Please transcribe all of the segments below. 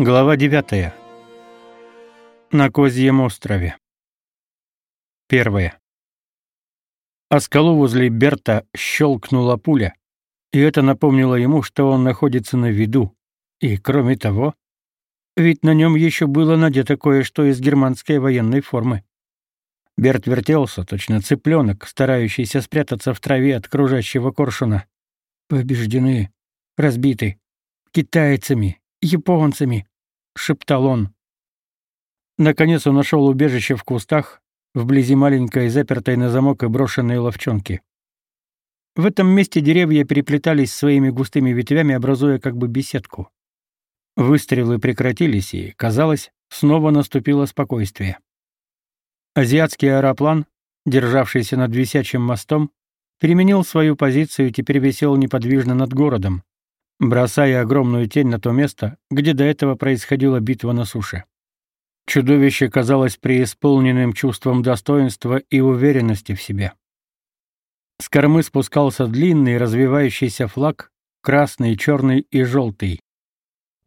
Глава 9. На Козьем острове. Первое. О скалу возле Берта щелкнула пуля, и это напомнило ему, что он находится на виду. И, кроме того, ведь на нем еще было надето кое-что из германской военной формы. Берт вертелся, точно цыпленок, старающийся спрятаться в траве от кружащего коршуна. Побеждены, разбиты, китайцами, японцами, шептал он. Наконец он нашел убежище в кустах, вблизи маленькой запертой на замок и брошенной ловчонки. В этом месте деревья переплетались своими густыми ветвями, образуя как бы беседку. Выстрелы прекратились, и, казалось, снова наступило спокойствие. Азиатский аэроплан, державшийся над висячим мостом, переменил свою позицию и теперь висел неподвижно над городом, бросая огромную тень на то место, где до этого происходила битва на суше. Чудовище казалось преисполненным чувством достоинства и уверенности в себе. С кормы спускался длинный развивающийся флаг, красный, черный и желтый.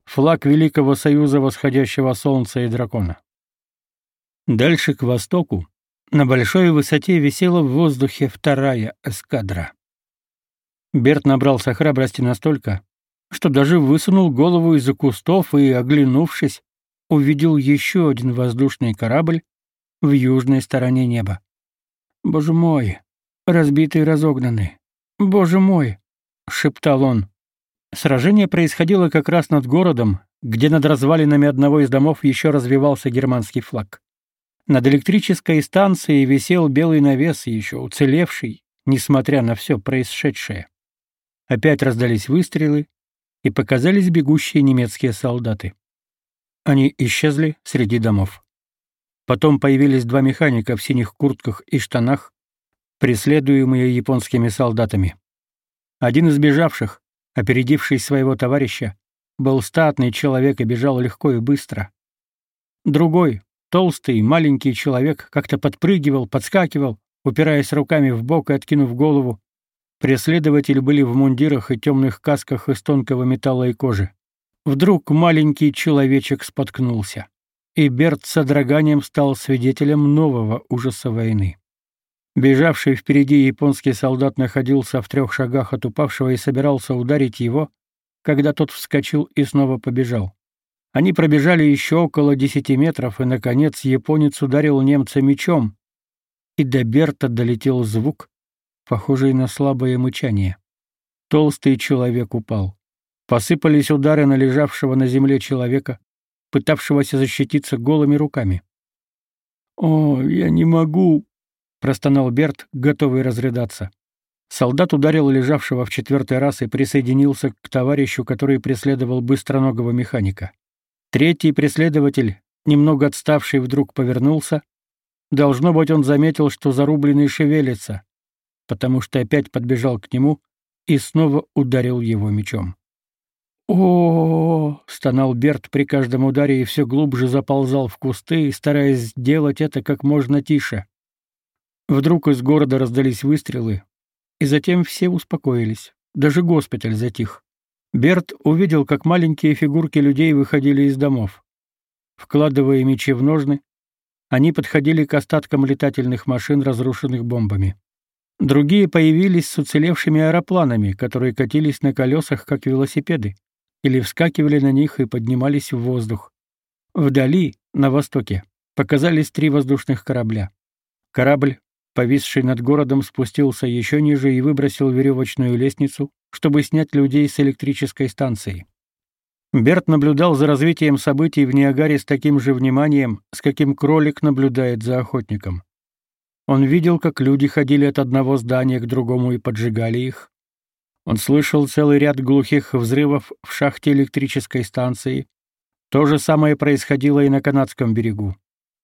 Флаг Великого Союза Восходящего Солнца и Дракона. Дальше к востоку, на большой высоте висела в воздухе вторая эскадра. Берт набрался храбрости настолько, что даже высунул голову из-за кустов и, оглянувшись, увидел еще один воздушный корабль в южной стороне неба. «Боже мой! Разбитый и разогнанный! Боже мой!» — шептал он. Сражение происходило как раз над городом, где над развалинами одного из домов еще развивался германский флаг. Над электрической станцией висел белый навес, еще уцелевший, несмотря на все происшедшее. Опять раздались выстрелы, и показались бегущие немецкие солдаты. Они исчезли среди домов. Потом появились два механика в синих куртках и штанах, преследуемые японскими солдатами. Один из бежавших, опередивший своего товарища, был статный человек и бежал легко и быстро. Другой, толстый, маленький человек, как-то подпрыгивал, подскакивал, упираясь руками в бок и откинув голову, Преследователи были в мундирах и темных касках из тонкого металла и кожи. Вдруг маленький человечек споткнулся, и Берт с содроганием стал свидетелем нового ужаса войны. Бежавший впереди японский солдат находился в трех шагах от упавшего и собирался ударить его, когда тот вскочил и снова побежал. Они пробежали еще около десяти метров, и, наконец, японец ударил немца мечом, и до Берта долетел звук, похожий на слабое мычание. Толстый человек упал. Посыпались удары на лежавшего на земле человека, пытавшегося защититься голыми руками. «О, я не могу!» — простонал Берт, готовый разрыдаться. Солдат ударил лежавшего в четвертый раз и присоединился к товарищу, который преследовал быстроногого механика. Третий преследователь, немного отставший, вдруг повернулся. Должно быть, он заметил, что зарубленный шевелится потому что опять подбежал к нему и снова ударил его мечом. О, стонал Берт при каждом ударе и все глубже заползал в кусты, стараясь сделать это как можно тише. Вдруг из города раздались выстрелы, и затем все успокоились. Даже госпиталь затих. Берт увидел, как маленькие фигурки людей выходили из домов. Вкладывая мечи в ножны, они подходили к остаткам летательных машин, разрушенных бомбами. Другие появились с уцелевшими аэропланами, которые катились на колесах, как велосипеды, или вскакивали на них и поднимались в воздух. Вдали, на востоке, показались три воздушных корабля. Корабль, повисший над городом, спустился еще ниже и выбросил веревочную лестницу, чтобы снять людей с электрической станции. Берт наблюдал за развитием событий в Ниагаре с таким же вниманием, с каким кролик наблюдает за охотником. Он видел, как люди ходили от одного здания к другому и поджигали их. Он слышал целый ряд глухих взрывов в шахте электрической станции. То же самое происходило и на канадском берегу.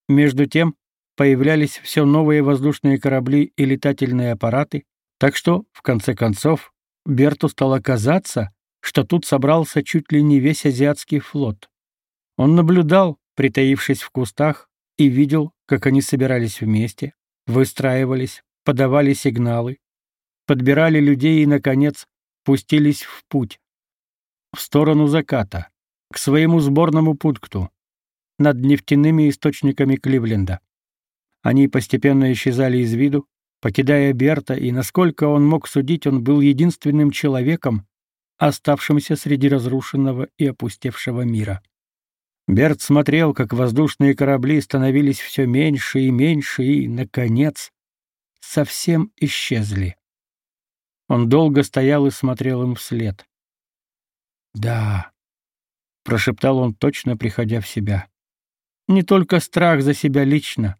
Между тем, появлялись все новые воздушные корабли и летательные аппараты, так что, в конце концов, Берту стало казаться, что тут собрался чуть ли не весь азиатский флот. Он наблюдал, притаившись в кустах, и видел, как они собирались вместе, выстраивались, подавали сигналы, подбирали людей и, наконец, пустились в путь. В сторону заката, к своему сборному пункту над нефтяными источниками Кливленда. Они постепенно исчезали из виду, покидая Берта, и, насколько он мог судить, он был единственным человеком, оставшимся среди разрушенного и опустевшего мира. Берт смотрел, как воздушные корабли становились все меньше и меньше и, наконец, совсем исчезли. Он долго стоял и смотрел им вслед. «Да», — прошептал он, точно приходя в себя. Не только страх за себя лично,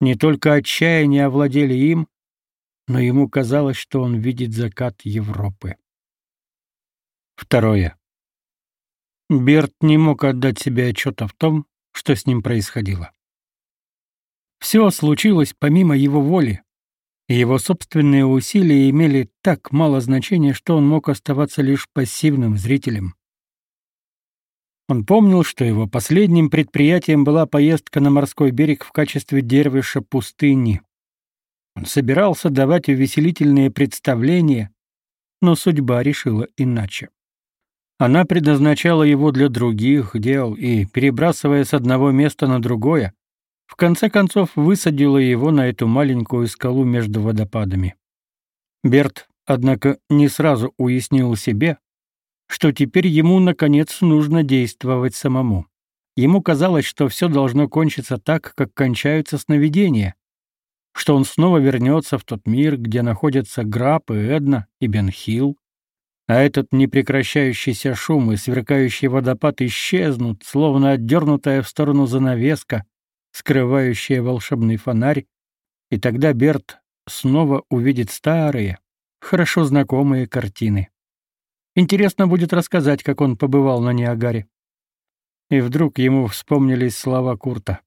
не только отчаяние овладели им, но ему казалось, что он видит закат Европы. Второе. Берт не мог отдать себе отчета в том, что с ним происходило. Все случилось помимо его воли, его собственные усилия имели так мало значения, что он мог оставаться лишь пассивным зрителем. Он помнил, что его последним предприятием была поездка на морской берег в качестве дервиша пустыни. Он собирался давать увеселительные представления, но судьба решила иначе. Она предназначала его для других дел и, перебрасывая с одного места на другое, в конце концов высадила его на эту маленькую скалу между водопадами. Берт, однако, не сразу уяснил себе, что теперь ему, наконец, нужно действовать самому. Ему казалось, что все должно кончиться так, как кончаются сновидения, что он снова вернется в тот мир, где находятся Граб и Эдна и Бенхилл, а этот непрекращающийся шум и сверкающий водопад исчезнут, словно отдернутая в сторону занавеска, скрывающая волшебный фонарь, и тогда Берт снова увидит старые, хорошо знакомые картины. Интересно будет рассказать, как он побывал на Ниагаре. И вдруг ему вспомнились слова Курта.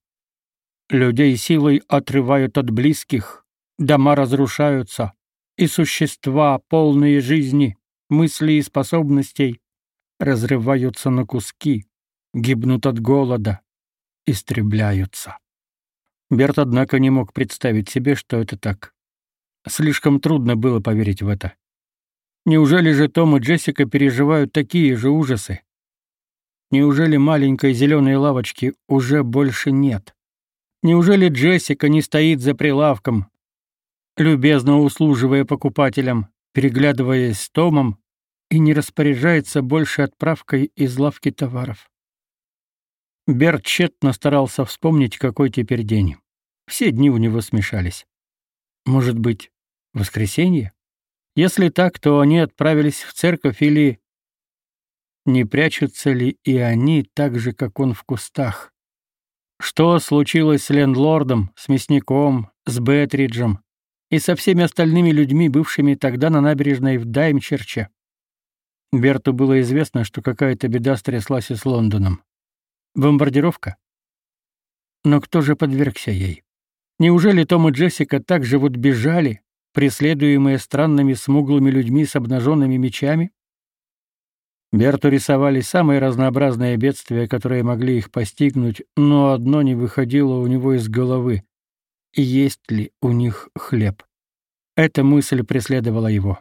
«Людей силой отрывают от близких, дома разрушаются, и существа, полные жизни, мыслей и способностей разрываются на куски, гибнут от голода, истребляются. Берт, однако, не мог представить себе, что это так. Слишком трудно было поверить в это. Неужели же Том и Джессика переживают такие же ужасы? Неужели маленькой зеленой лавочки уже больше нет? Неужели Джессика не стоит за прилавком, любезно услуживая покупателям, переглядываясь с Томом и не распоряжается больше отправкой из лавки товаров. Берт тщетно старался вспомнить, какой теперь день. Все дни у него смешались. Может быть, воскресенье? Если так, то они отправились в церковь или... Не прячутся ли и они так же, как он в кустах? Что случилось с лендлордом, с мясником, с Бетриджем и со всеми остальными людьми, бывшими тогда на набережной в Даймчерче? Берту было известно, что какая-то беда стряслась и с Лондоном. Бомбардировка? Но кто же подвергся ей? Неужели Том и Джессика так же вот бежали, преследуемые странными смуглыми людьми с обнаженными мечами? Берту рисовали самые разнообразные бедствия, которые могли их постигнуть, но одно не выходило у него из головы. Есть ли у них хлеб? Эта мысль преследовала его.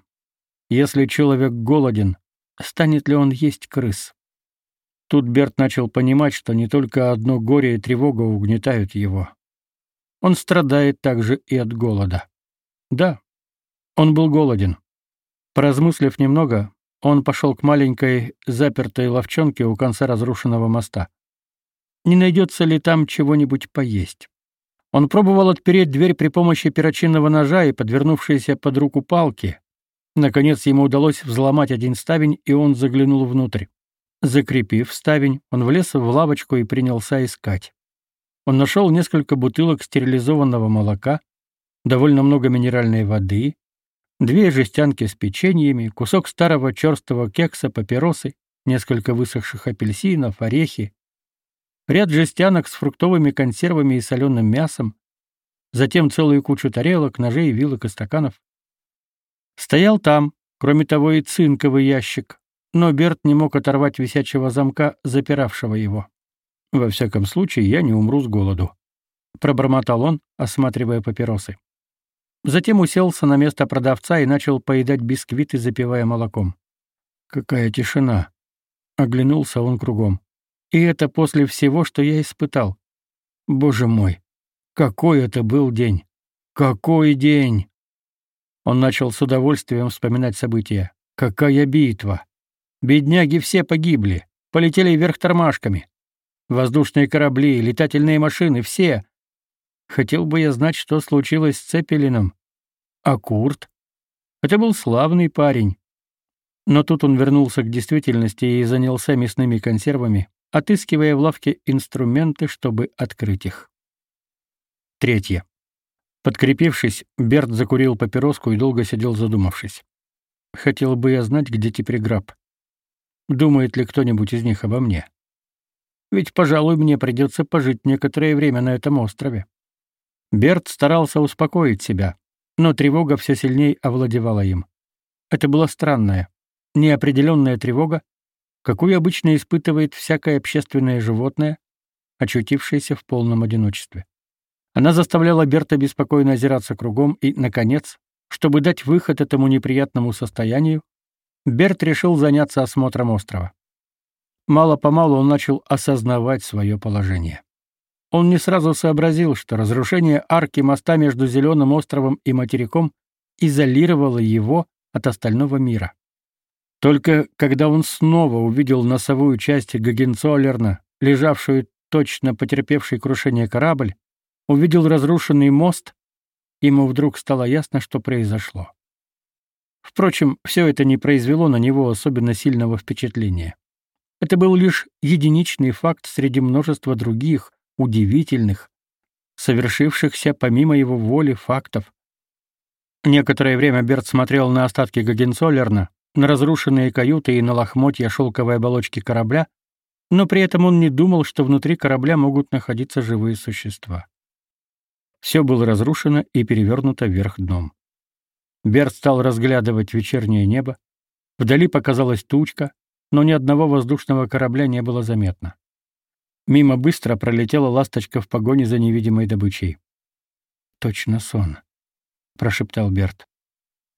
Если человек голоден, станет ли он есть крыс. Тут Берт начал понимать, что не только одно горе и тревога угнетают его. Он страдает также и от голода. Да, он был голоден. Поразмыслив немного, он пошел к маленькой запертой ловчонке у конца разрушенного моста. Не найдется ли там чего-нибудь поесть? Он пробовал отпереть дверь при помощи перочинного ножа и подвернувшейся под руку палки, Наконец ему удалось взломать один ставень, и он заглянул внутрь. Закрепив ставень, он влез в лавочку и принялся искать. Он нашел несколько бутылок стерилизованного молока, довольно много минеральной воды, две жестянки с печеньями, кусок старого черстого кекса, папиросы, несколько высохших апельсинов, орехи, ряд жестянок с фруктовыми консервами и соленым мясом, затем целую кучу тарелок, ножей, вилок и стаканов. Стоял там, кроме того, и цинковый ящик, но Берт не мог оторвать висячего замка, запиравшего его. «Во всяком случае, я не умру с голоду», — пробормотал он, осматривая папиросы. Затем уселся на место продавца и начал поедать бисквиты, запивая молоком. Какая тишина! Оглянулся он кругом. И это после всего, что я испытал. Боже мой, какой это был день! Какой день! Он начал с удовольствием вспоминать события. Какая битва! Бедняги все погибли, полетели вверх тормашками. Воздушные корабли, летательные машины — все. Хотел бы я знать, что случилось с Цепелином. А Курт? Это был славный парень. Но тут он вернулся к действительности и занялся мясными консервами, отыскивая в лавке инструменты, чтобы открыть их. Третье. Подкрепившись, Берт закурил папироску и долго сидел задумавшись. Хотел бы я знать, где теперь граб. Думает ли кто-нибудь из них обо мне? Ведь, пожалуй, мне придется пожить некоторое время на этом острове. Берт старался успокоить себя, но тревога все сильнее овладевала им. Это была странная, неопределенная тревога, какую обычно испытывает всякое общественное животное, очутившееся в полном одиночестве. Она заставляла Берта беспокойно озираться кругом и, наконец, чтобы дать выход этому неприятному состоянию, Берт решил заняться осмотром острова. Мало-помалу он начал осознавать свое положение. Он не сразу сообразил, что разрушение арки моста между Зеленым островом и материком изолировало его от остального мира. Только когда он снова увидел носовую часть Гагенцоллерна, лежавшую точно потерпевший крушение корабль, увидел разрушенный мост, ему вдруг стало ясно, что произошло. Впрочем, все это не произвело на него особенно сильного впечатления. Это был лишь единичный факт среди множества других, удивительных, совершившихся помимо его воли фактов. Некоторое время Берт смотрел на остатки Гагенцоллерна, на разрушенные каюты и на лохмотья шелковой оболочки корабля, но при этом он не думал, что внутри корабля могут находиться живые существа. Все было разрушено и перевернуто вверх дном. Берт стал разглядывать вечернее небо. Вдали показалась тучка, но ни одного воздушного корабля не было заметно. Мимо быстро пролетела ласточка в погоне за невидимой добычей. «Точно сон», — прошептал Берт.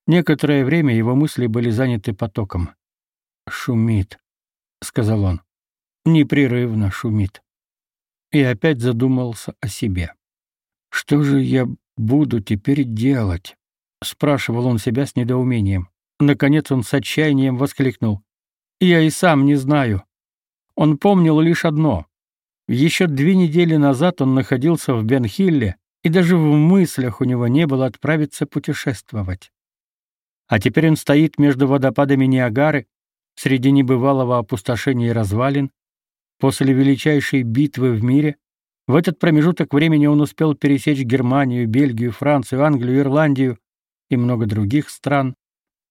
Некоторое время его мысли были заняты потоком. «Шумит», — сказал он. «Непрерывно шумит». И опять задумался о себе. «Что же я буду теперь делать?» — спрашивал он себя с недоумением. Наконец он с отчаянием воскликнул. «Я и сам не знаю». Он помнил лишь одно. Еще две недели назад он находился в Бенхилле, и даже в мыслях у него не было отправиться путешествовать. А теперь он стоит между водопадами Ниагары, среди небывалого опустошения и развалин, после величайшей битвы в мире. В этот промежуток времени он успел пересечь Германию, Бельгию, Францию, Англию, Ирландию и много других стран.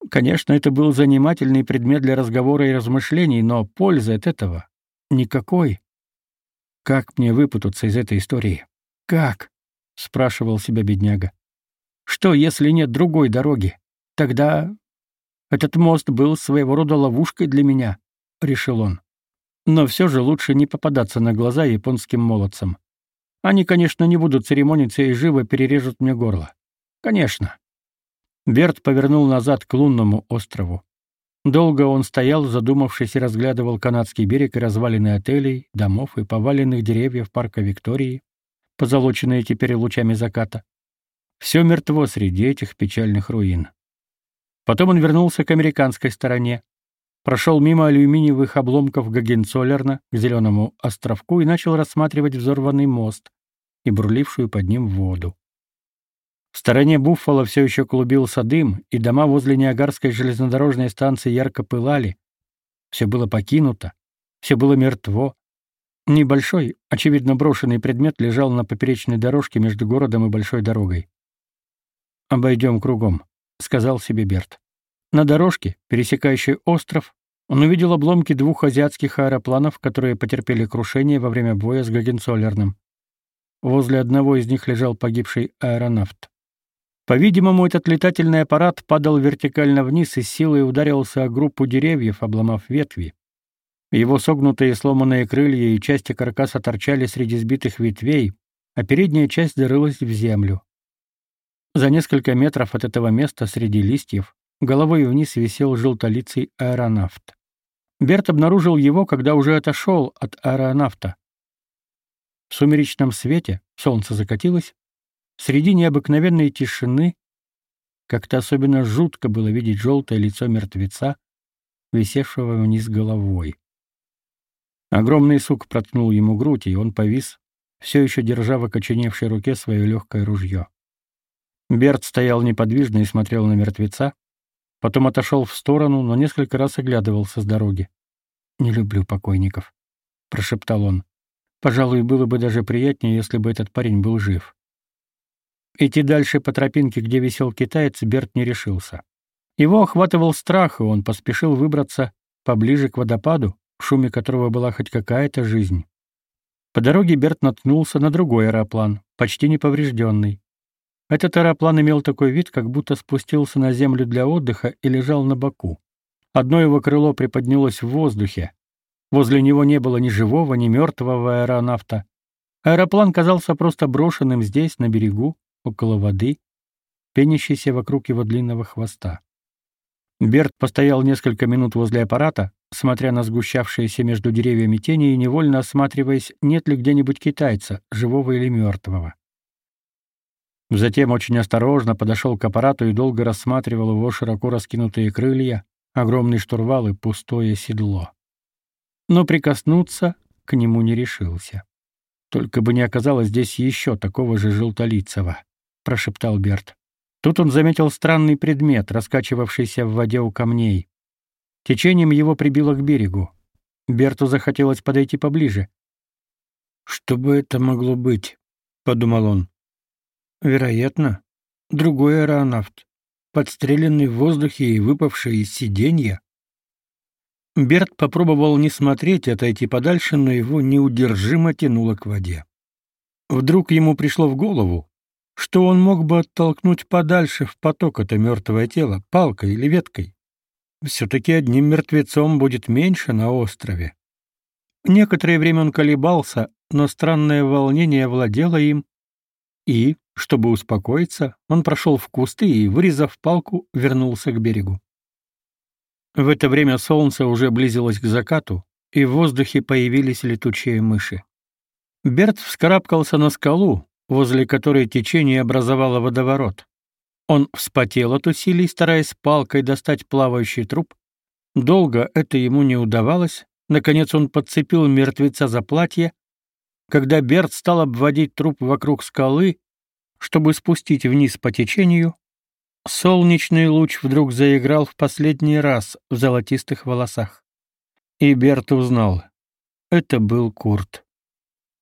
Конечно, это был занимательный предмет для разговора и размышлений, но пользы от этого никакой. Как мне выпутаться из этой истории? Как? спрашивал себя бедняга. Что, если нет другой дороги? Тогда этот мост был своего рода ловушкой для меня, решил он. Но все же лучше не попадаться на глаза японским молодцам. Они, конечно, не будут церемониться и живо перережут мне горло. Конечно. Берт повернул назад к лунному острову. Долго он стоял, задумавшись, и разглядывал канадский берег и развалины отелей, домов и поваленных деревьев парка Виктории, позолоченные теперь лучами заката. Все мертво среди этих печальных руин. Потом он вернулся к американской стороне, прошел мимо алюминиевых обломков Гагенцоллерна к зеленому островку и начал рассматривать взорванный мост и бурлившую под ним воду. В стороне Буффало все еще клубился дым, и дома возле Ниагарской железнодорожной станции ярко пылали. Все было покинуто, все было мертво. Небольшой, очевидно брошенный предмет лежал на поперечной дорожке между городом и большой дорогой. «Обойдем кругом», — сказал себе Берт. На дорожке, пересекающей остров, он увидел обломки двух азиатских аэропланов, которые потерпели крушение во время боя с Гагенцоллерным. Возле одного из них лежал погибший аэронавт. По-видимому, этот летательный аппарат падал вертикально вниз и силой ударился о группу деревьев, обломав ветви. Его согнутые и сломанные крылья и части каркаса торчали среди сбитых ветвей, а передняя часть зарылась в землю. За несколько метров от этого места среди листьев головой вниз висел желтолицый аэронавт. Берт обнаружил его, когда уже отошел от аэронавта. В сумеречном свете солнце закатилось, среди необыкновенной тишины как-то особенно жутко было видеть желтое лицо мертвеца, висевшего вниз головой. Огромный сук проткнул ему грудь, и он повис, все еще держа в окоченевшей руке свое легкое ружье. Берт стоял неподвижно и смотрел на мертвеца, потом отошел в сторону, но несколько раз оглядывался с дороги. «Не люблю покойников», — прошептал он. «Пожалуй, было бы даже приятнее, если бы этот парень был жив». Идти дальше по тропинке, где висел китаец, Берт не решился. Его охватывал страх, и он поспешил выбраться поближе к водопаду, в шуме которого была хоть какая-то жизнь. По дороге Берт наткнулся на другой аэроплан, почти неповрежденный. Этот аэроплан имел такой вид, как будто спустился на землю для отдыха и лежал на боку. Одно его крыло приподнялось в воздухе. Возле него не было ни живого, ни мертвого аэронавта. Аэроплан казался просто брошенным здесь, на берегу, около воды, пенящейся вокруг его длинного хвоста. Берт постоял несколько минут возле аппарата, смотря на сгущавшиеся между деревьями тени и невольно осматриваясь, нет ли где-нибудь китайца, живого или мертвого. Затем очень осторожно подошел к аппарату и долго рассматривал его широко раскинутые крылья, огромный штурвал и пустое седло. Но прикоснуться к нему не решился. Только бы не оказалось здесь еще такого же желтолицего, прошептал Берт. Тут он заметил странный предмет, раскачивавшийся в воде у камней. Течением его прибило к берегу. Берту захотелось подойти поближе. «Что бы это могло быть?» — подумал он. «Вероятно, другой аэронавт, подстреленный в воздухе и выпавший из сиденья». Берт попробовал не смотреть отойти подальше, но его неудержимо тянуло к воде. Вдруг ему пришло в голову, что он мог бы оттолкнуть подальше в поток это мертвое тело, палкой или веткой. Все-таки одним мертвецом будет меньше на острове. Некоторое время он колебался, но странное волнение владело им, и, чтобы успокоиться, он прошел в кусты и, вырезав палку, вернулся к берегу. В это время солнце уже близилось к закату, и в воздухе появились летучие мыши. Берт вскарабкался на скалу, возле которой течение образовало водоворот. Он вспотел от усилий, стараясь палкой достать плавающий труп. Долго это ему не удавалось. Наконец он подцепил мертвеца за платье. Когда Берт стал обводить труп вокруг скалы, чтобы спустить вниз по течению, солнечный луч вдруг заиграл в последний раз в золотистых волосах. И Берт узнал. Это был Курт.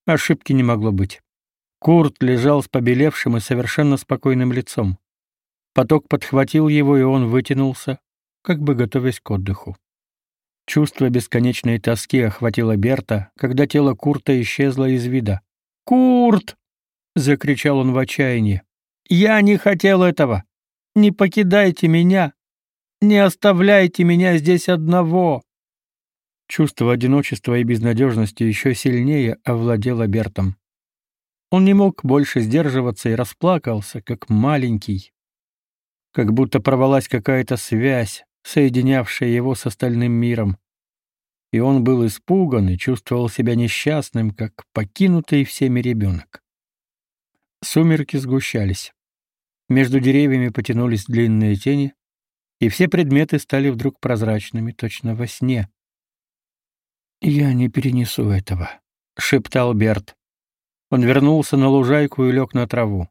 Ошибки не могло быть. Курт лежал с побелевшим и совершенно спокойным лицом. Поток подхватил его, и он вытянулся, как бы готовясь к отдыху. Чувство бесконечной тоски охватило Берта, когда тело Курта исчезло из вида. «Курт!» — закричал он в отчаянии. «Я не хотел этого! Не покидайте меня! Не оставляйте меня здесь одного!» Чувство одиночества и безнадежности еще сильнее овладело Бертом. Он не мог больше сдерживаться и расплакался, как маленький. Как будто порвалась какая-то связь, соединявшая его с остальным миром. И он был испуган и чувствовал себя несчастным, как покинутый всеми ребенок. Сумерки сгущались. Между деревьями потянулись длинные тени, и все предметы стали вдруг прозрачными, точно во сне. «Я не перенесу этого», — шептал Берт. Он вернулся на лужайку и лег на траву.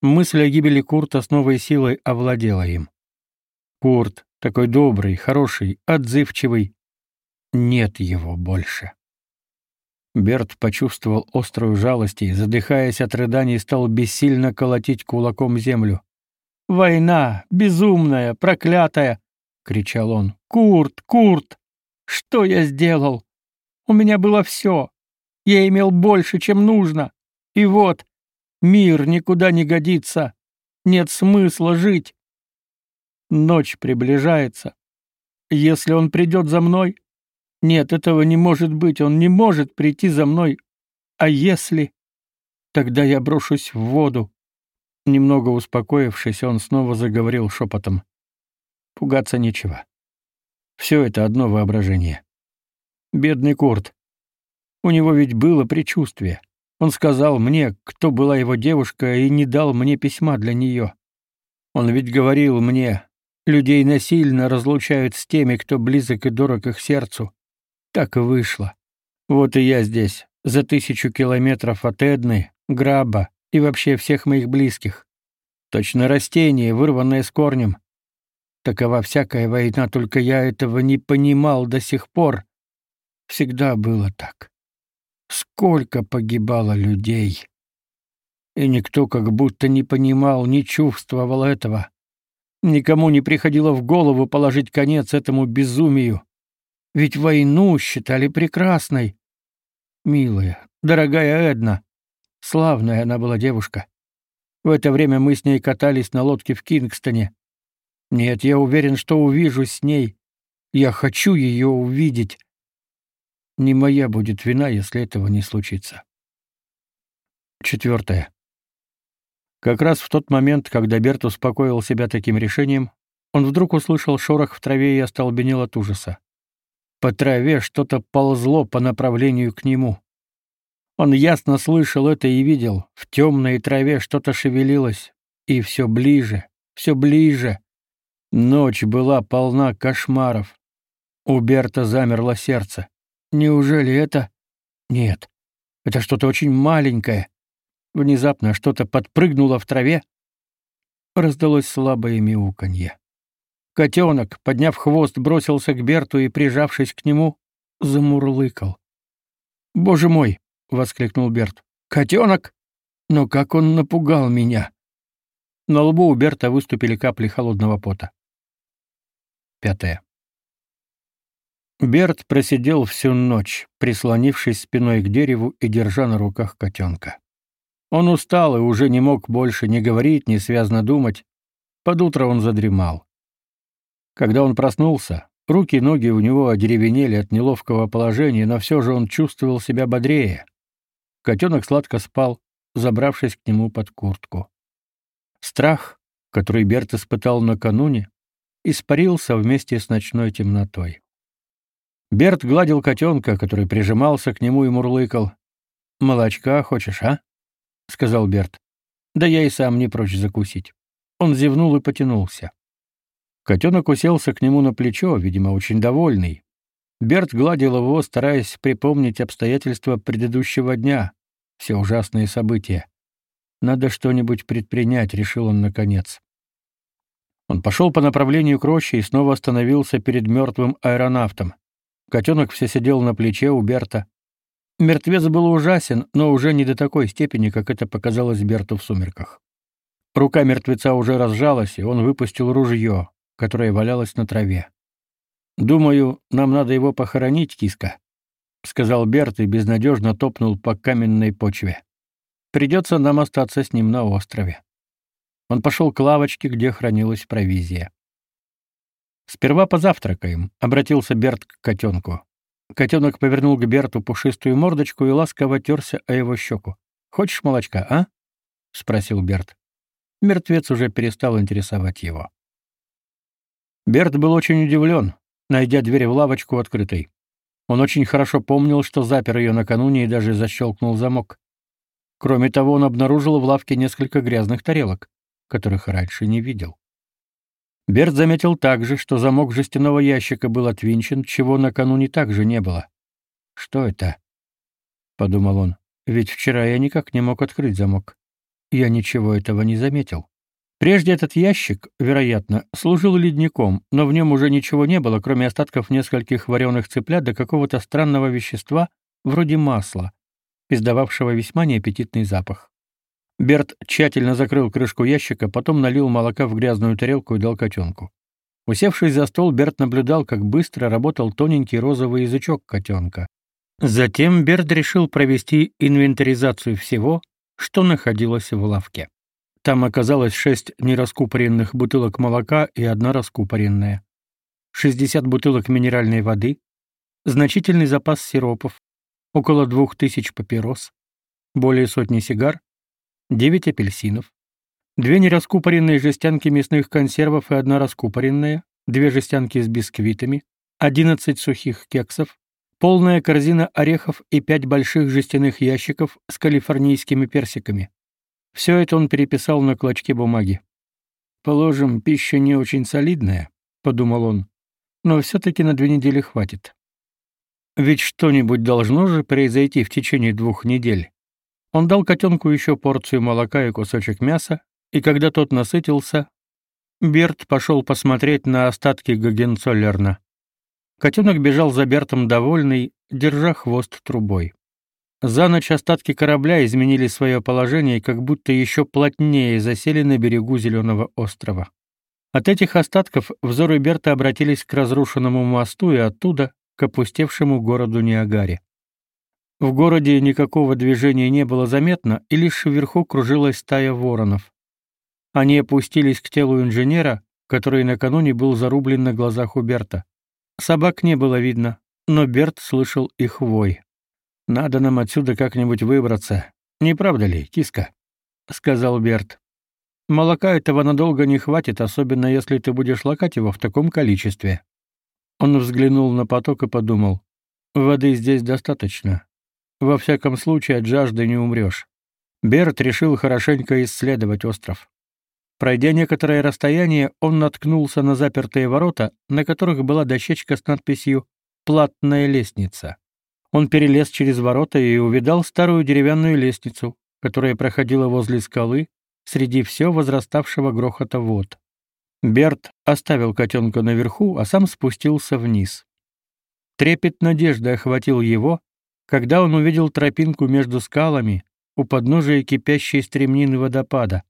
Мысль о гибели Курта с новой силой овладела им. Курт, такой добрый, хороший, отзывчивый, нет его больше. Берт почувствовал острую жалость и, задыхаясь от рыданий, стал бессильно колотить кулаком землю. «Война! Безумная! Проклятая!» — кричал он. «Курт! Курт! Что я сделал? У меня было все. Я имел больше, чем нужно. И вот, мир никуда не годится. Нет смысла жить. Ночь приближается. Если он придет за мной... Нет, этого не может быть, он не может прийти за мной. А если... Тогда я брошусь в воду. Немного успокоившись, он снова заговорил шепотом. Пугаться нечего. Все это одно воображение. Бедный Курт. У него ведь было предчувствие. Он сказал мне, кто была его девушка, и не дал мне письма для нее. Он ведь говорил мне, людей насильно разлучают с теми, кто близок и дорог их сердцу. Так и вышло. Вот и я здесь, за тысячу километров от Эдны, Граба и вообще всех моих близких. Точно растение, вырванное с корнем. Такова всякая война, только я этого не понимал до сих пор. Всегда было так. Сколько погибало людей. И никто как будто не понимал, не чувствовал этого. Никому не приходило в голову положить конец этому безумию. Ведь войну считали прекрасной. Милая, дорогая Эдна, славная она была девушка. В это время мы с ней катались на лодке в Кингстоне. Нет, я уверен, что увижу с ней. Я хочу ее увидеть. Не моя будет вина, если этого не случится. Четвертое. Как раз в тот момент, когда Берт успокоил себя таким решением, он вдруг услышал шорох в траве и остолбенел от ужаса. По траве что-то ползло по направлению к нему. Он ясно слышал это и видел. В темной траве что-то шевелилось, и все ближе, все ближе. Ночь была полна кошмаров. У Берта замерло сердце. Неужели это? Нет. Это что-то очень маленькое. Внезапно что-то подпрыгнуло в траве. Раздалось слабое мяуканье. Котенок, подняв хвост, бросился к Берту и, прижавшись к нему, замурлыкал. «Боже мой!» — воскликнул Берт. «Котенок! Но как он напугал меня!» На лбу у Берта выступили капли холодного пота. Пятое. Берт просидел всю ночь, прислонившись спиной к дереву и держа на руках котенка. Он устал и уже не мог больше ни говорить, ни связно думать. Под утро он задремал. Когда он проснулся, руки и ноги у него одеревенели от неловкого положения, но все же он чувствовал себя бодрее. Котенок сладко спал, забравшись к нему под куртку. Страх, который Берт испытал накануне, испарился вместе с ночной темнотой. Берт гладил котенка, который прижимался к нему и мурлыкал. «Молочка хочешь, а?» — сказал Берт. «Да я и сам не прочь закусить». Он зевнул и потянулся. Котенок уселся к нему на плечо, видимо, очень довольный. Берт гладил его, стараясь припомнить обстоятельства предыдущего дня, все ужасные события. «Надо что-нибудь предпринять», — решил он наконец. Он пошел по направлению к роще и снова остановился перед мертвым аэронавтом. Котенок все сидел на плече у Берта. Мертвец был ужасен, но уже не до такой степени, как это показалось Берту в сумерках. Рука мертвеца уже разжалась, и он выпустил ружье, которое валялось на траве. «Думаю, нам надо его похоронить, киска», — сказал Берт и безнадежно топнул по каменной почве. «Придется нам остаться с ним на острове». Он пошел к лавочке, где хранилась провизия. «Сперва позавтракаем», — обратился Берт к котенку. Котенок повернул к Берту пушистую мордочку и ласково терся о его щеку. «Хочешь молочка, а?» — спросил Берт. Мертвец уже перестал интересовать его. Берт был очень удивлен, найдя дверь в лавочку открытой. Он очень хорошо помнил, что запер ее накануне и даже защелкнул замок. Кроме того, он обнаружил в лавке несколько грязных тарелок которых раньше не видел. Берт заметил также, что замок жестяного ящика был отвинчен, чего накануне также не было. «Что это?» — подумал он. «Ведь вчера я никак не мог открыть замок. Я ничего этого не заметил». Прежде этот ящик, вероятно, служил ледником, но в нем уже ничего не было, кроме остатков нескольких вареных цыплят до какого-то странного вещества, вроде масла, издававшего весьма неаппетитный запах. Берт тщательно закрыл крышку ящика, потом налил молока в грязную тарелку и дал котенку. Усевшись за стол, Берт наблюдал, как быстро работал тоненький розовый язычок котенка. Затем Берт решил провести инвентаризацию всего, что находилось в лавке. Там оказалось шесть нераскупоренных бутылок молока и одна раскупоренная, 60 бутылок минеральной воды, значительный запас сиропов, около двух тысяч папирос, более сотни сигар, 9 апельсинов, две нераскупоренные жестянки мясных консервов и одна раскупоренная, две жестянки с бисквитами, 11 сухих кексов, полная корзина орехов и пять больших жестяных ящиков с калифорнийскими персиками. Все это он переписал на клочке бумаги. Положим, пища не очень солидная, подумал он. Но все таки на две недели хватит. Ведь что-нибудь должно же произойти в течение двух недель. Он дал котенку еще порцию молока и кусочек мяса, и когда тот насытился, Берт пошел посмотреть на остатки Гагенцоллерна. Котенок бежал за Бертом довольный, держа хвост трубой. За ночь остатки корабля изменили свое положение и как будто еще плотнее засели на берегу Зеленого острова. От этих остатков взоры Берта обратились к разрушенному мосту и оттуда к опустевшему городу Ниагаре. В городе никакого движения не было заметно, и лишь вверху кружилась стая воронов. Они опустились к телу инженера, который накануне был зарублен на глазах у Берта. Собак не было видно, но Берт слышал их вой. Надо нам отсюда как-нибудь выбраться. Не правда ли, киска? сказал Берт. Молока этого надолго не хватит, особенно если ты будешь лакать его в таком количестве. Он взглянул на поток и подумал: воды здесь достаточно. Во всяком случае, от жажды не умрешь. Берт решил хорошенько исследовать остров. Пройдя некоторое расстояние, он наткнулся на запертые ворота, на которых была дощечка с надписью «Платная лестница». Он перелез через ворота и увидал старую деревянную лестницу, которая проходила возле скалы среди все возраставшего грохота вод. Берт оставил котенка наверху, а сам спустился вниз. Трепет надежды охватил его, когда он увидел тропинку между скалами у подножия кипящей стремнины водопада.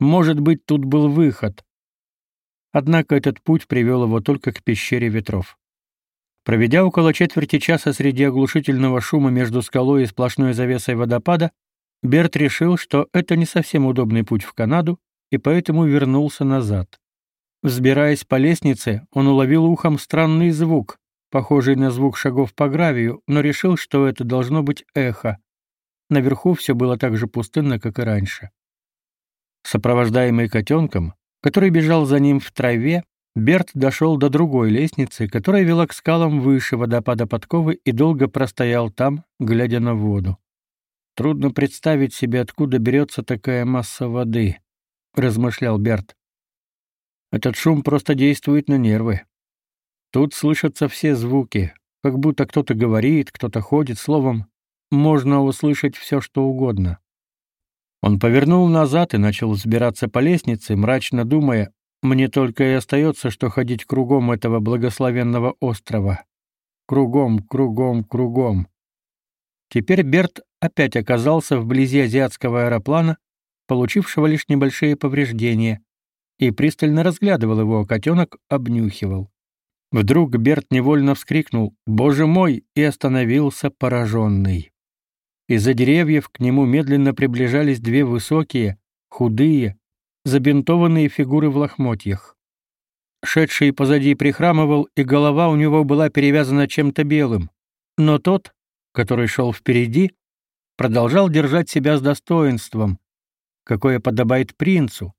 Может быть, тут был выход. Однако этот путь привел его только к пещере ветров. Проведя около четверти часа среди оглушительного шума между скалой и сплошной завесой водопада, Берт решил, что это не совсем удобный путь в Канаду, и поэтому вернулся назад. Взбираясь по лестнице, он уловил ухом странный звук, похожий на звук шагов по гравию, но решил, что это должно быть эхо. Наверху все было так же пустынно, как и раньше. Сопровождаемый котенком, который бежал за ним в траве, Берт дошел до другой лестницы, которая вела к скалам выше водопада Подковы и долго простоял там, глядя на воду. Трудно представить себе, откуда берется такая масса воды, размышлял Берт. Этот шум просто действует на нервы. Тут слышатся все звуки, как будто кто-то говорит, кто-то ходит, словом, можно услышать все, что угодно. Он повернул назад и начал взбираться по лестнице, мрачно думая, мне только и остается, что ходить кругом этого благословенного острова. Кругом, кругом, кругом. Теперь Берт опять оказался вблизи азиатского аэроплана, получившего лишь небольшие повреждения, и пристально разглядывал его, а котенок обнюхивал. Вдруг Берт невольно вскрикнул «Боже мой!» и остановился пораженный. Из-за деревьев к нему медленно приближались две высокие, худые, забинтованные фигуры в лохмотьях. Шедший позади прихрамывал, и голова у него была перевязана чем-то белым. Но тот, который шел впереди, продолжал держать себя с достоинством, какое подобает принцу,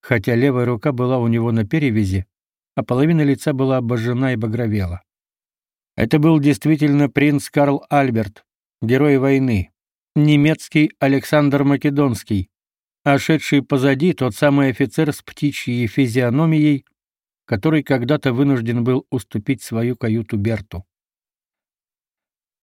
хотя левая рука была у него на перевязи, а половина лица была обожжена и багровела. Это был действительно принц Карл Альберт, герой войны, немецкий Александр Македонский, а шедший позади тот самый офицер с птичьей физиономией, который когда-то вынужден был уступить свою каюту Берту.